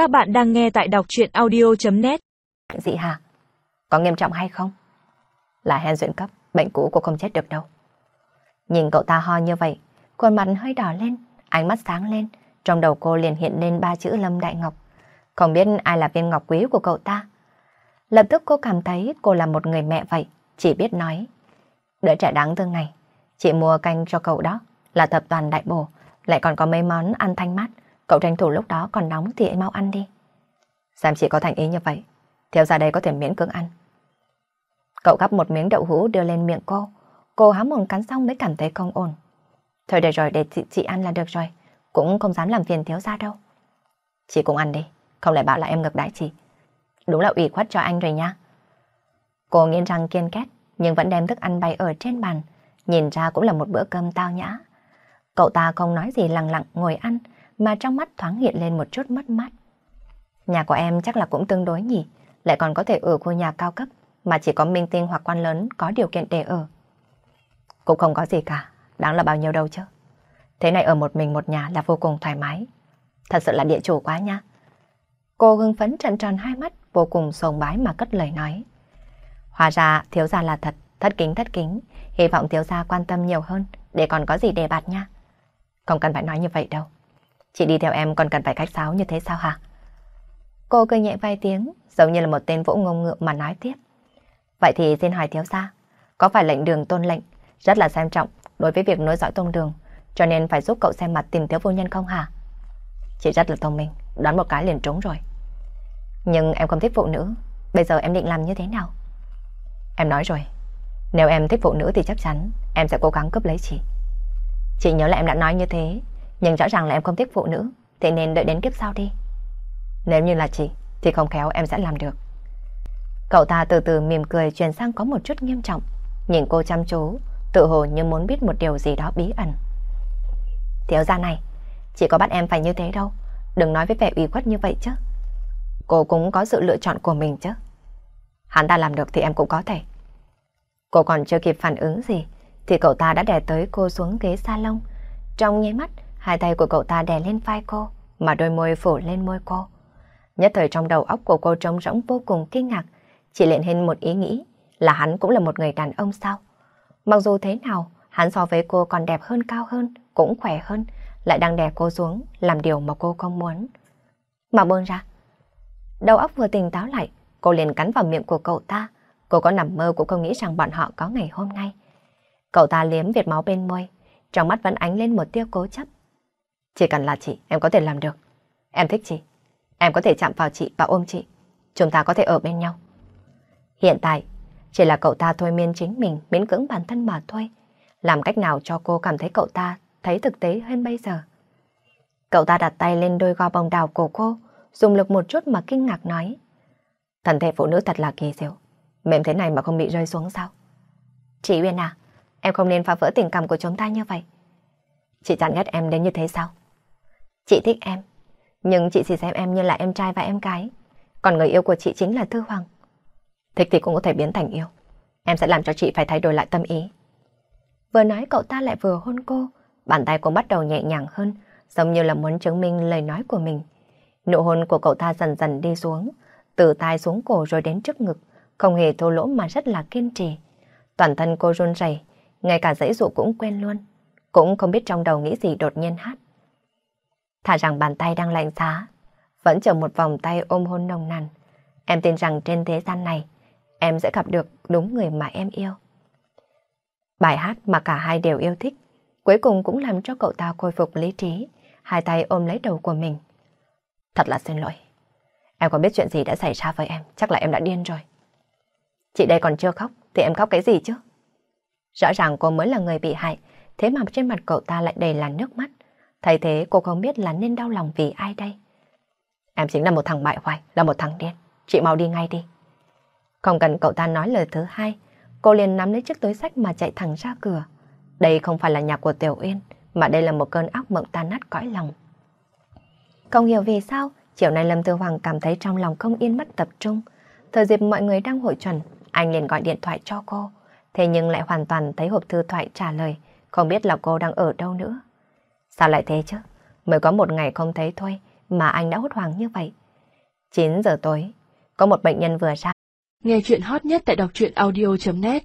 Các bạn đang nghe tại đọc chuyện audio.net Dị hả? Có nghiêm trọng hay không? Là hen duyện cấp, bệnh cũ cô không chết được đâu. Nhìn cậu ta ho như vậy, khuôn mặt hơi đỏ lên, ánh mắt sáng lên, trong đầu cô liền hiện lên ba chữ Lâm Đại Ngọc. Không biết ai là viên ngọc quý của cậu ta. Lập tức cô cảm thấy cô là một người mẹ vậy, chỉ biết nói. Đứa trẻ đáng thương này, chị mua canh cho cậu đó, là thập toàn đại bổ, lại còn có mấy món ăn thanh mát. Cậu tranh thủ lúc đó còn nóng thì mau ăn đi. Xem chị có thành ý như vậy, thiếu ra đây có thể miễn cưỡng ăn. Cậu gắp một miếng đậu hũ đưa lên miệng cô. Cô há mồm cắn xong mới cảm thấy không ổn. Thôi để rồi để chị, chị ăn là được rồi. Cũng không dám làm phiền thiếu ra đâu. Chị cũng ăn đi, không lại bảo là em ngược đãi chị. Đúng là ủy khuất cho anh rồi nha. Cô nghiến răng kiên két, nhưng vẫn đem thức ăn bày ở trên bàn. Nhìn ra cũng là một bữa cơm tao nhã. Cậu ta không nói gì lặng lặng ngồi ăn, mà trong mắt thoáng hiện lên một chút mất mát. Nhà của em chắc là cũng tương đối nhỉ, lại còn có thể ở khu nhà cao cấp, mà chỉ có minh tinh hoặc quan lớn có điều kiện để ở. Cũng không có gì cả, đáng là bao nhiêu đâu chứ. Thế này ở một mình một nhà là vô cùng thoải mái. Thật sự là địa chủ quá nha. Cô hưng phấn trận tròn hai mắt, vô cùng sồng bái mà cất lời nói. Hóa ra thiếu gia là thật, thất kính thất kính, hy vọng thiếu gia quan tâm nhiều hơn để còn có gì đề bạt nha. Không cần phải nói như vậy đâu. Chị đi theo em còn cần phải khách sáo như thế sao hả? Cô cười nhẹ vài tiếng, giống như là một tên vũ ngông ngựa mà nói tiếp. Vậy thì xin hỏi thiếu gia, có phải lệnh đường tôn lệnh rất là xem trọng đối với việc nối dõi tôn đường, cho nên phải giúp cậu xem mặt tìm thiếu vô nhân không hả? Chị rất là thông minh, đoán một cái liền trúng rồi. Nhưng em không thích phụ nữ, bây giờ em định làm như thế nào? Em nói rồi, nếu em thích phụ nữ thì chắc chắn em sẽ cố gắng cướp lấy chị. Chị nhớ là em đã nói như thế, nhưng rõ ràng là em không thích phụ nữ, thế nên đợi đến kiếp sau đi. Nếu như là chị, thì không khéo em sẽ làm được. Cậu ta từ từ mỉm cười chuyển sang có một chút nghiêm trọng, nhìn cô chăm chú, tự hồ như muốn biết một điều gì đó bí ẩn. Thiếu gia này, chỉ có bắt em phải như thế đâu, đừng nói với vẻ ủy khuất như vậy chứ. Cô cũng có sự lựa chọn của mình chứ. Hắn ta làm được thì em cũng có thể. Cô còn chưa kịp phản ứng gì, thì cậu ta đã đè tới cô xuống ghế salon. Trong nháy mắt, hai tay của cậu ta đè lên vai cô, mà đôi môi phủ lên môi cô. Nhất thời trong đầu óc của cô trống rỗng vô cùng kinh ngạc, chỉ liền hình một ý nghĩ là hắn cũng là một người đàn ông sao. Mặc dù thế nào, hắn so với cô còn đẹp hơn cao hơn, cũng khỏe hơn, lại đang đè cô xuống, làm điều mà cô không muốn. Mà bơn ra. Đầu óc vừa tỉnh táo lại, cô liền cắn vào miệng của cậu ta. Cô có nằm mơ cũng không nghĩ rằng bọn họ có ngày hôm nay. Cậu ta liếm việt máu bên môi, trong mắt vẫn ánh lên một tia cố chấp. Chỉ cần là chị, em có thể làm được. Em thích chị. Em có thể chạm vào chị và ôm chị. Chúng ta có thể ở bên nhau. Hiện tại, chỉ là cậu ta thôi miên chính mình, miễn cưỡng bản thân mà thôi. Làm cách nào cho cô cảm thấy cậu ta thấy thực tế hơn bây giờ. Cậu ta đặt tay lên đôi go bồng đào của cô, dùng lực một chút mà kinh ngạc nói. Thần thể phụ nữ thật là kỳ diệu. Mềm thế này mà không bị rơi xuống sao? Chị Uyên à, em không nên phá vỡ tình cảm của chúng ta như vậy. Chị chán ghét em đến như thế sao? Chị thích em, nhưng chị chỉ xem em như là em trai và em gái. Còn người yêu của chị chính là Thư Hoàng. Thích thì cũng có thể biến thành yêu. Em sẽ làm cho chị phải thay đổi lại tâm ý. Vừa nói cậu ta lại vừa hôn cô, bàn tay cũng bắt đầu nhẹ nhàng hơn, giống như là muốn chứng minh lời nói của mình. Nụ hôn của cậu ta dần dần đi xuống, từ tai xuống cổ rồi đến trước ngực, không hề thô lỗ mà rất là kiên trì. Toàn thân cô run rẩy, ngay cả dãy dụ cũng quen luôn, cũng không biết trong đầu nghĩ gì đột nhiên hát. Thả rằng bàn tay đang lạnh giá, vẫn chờ một vòng tay ôm hôn nồng nàn. Em tin rằng trên thế gian này, em sẽ gặp được đúng người mà em yêu. Bài hát mà cả hai đều yêu thích, cuối cùng cũng làm cho cậu ta khôi phục lý trí, hai tay ôm lấy đầu của mình. Thật là xin lỗi. Em có biết chuyện gì đã xảy ra với em, chắc là em đã điên rồi. Chị đây còn chưa khóc, thì em khóc cái gì chứ? Rõ ràng cô mới là người bị hại, thế mà trên mặt cậu ta lại đầy là nước mắt. Thay thế cô không biết là nên đau lòng vì ai đây. Em chính là một thằng bại hoại, là một thằng điên. Chị mau đi ngay đi. Không cần cậu ta nói lời thứ hai, cô liền nắm lấy chiếc túi sách mà chạy thẳng ra cửa. Đây không phải là nhà của Tiểu Uyên, mà đây là một cơn ác mộng tan nát cõi lòng. Không hiểu vì sao, chiều nay Lâm Tư Hoàng cảm thấy trong lòng không yên mất tập trung. Thời dịp mọi người đang hội chuẩn, anh liền gọi điện thoại cho cô. Thế nhưng lại hoàn toàn thấy hộp thư thoại trả lời, không biết là cô đang ở đâu nữa. Sao lại thế chứ? Mới có một ngày không thấy thôi mà anh đã hốt hoảng như vậy. 9 giờ tối, có một bệnh nhân vừa ra. Nghe chuyện hot nhất tại đọc truyện audio.net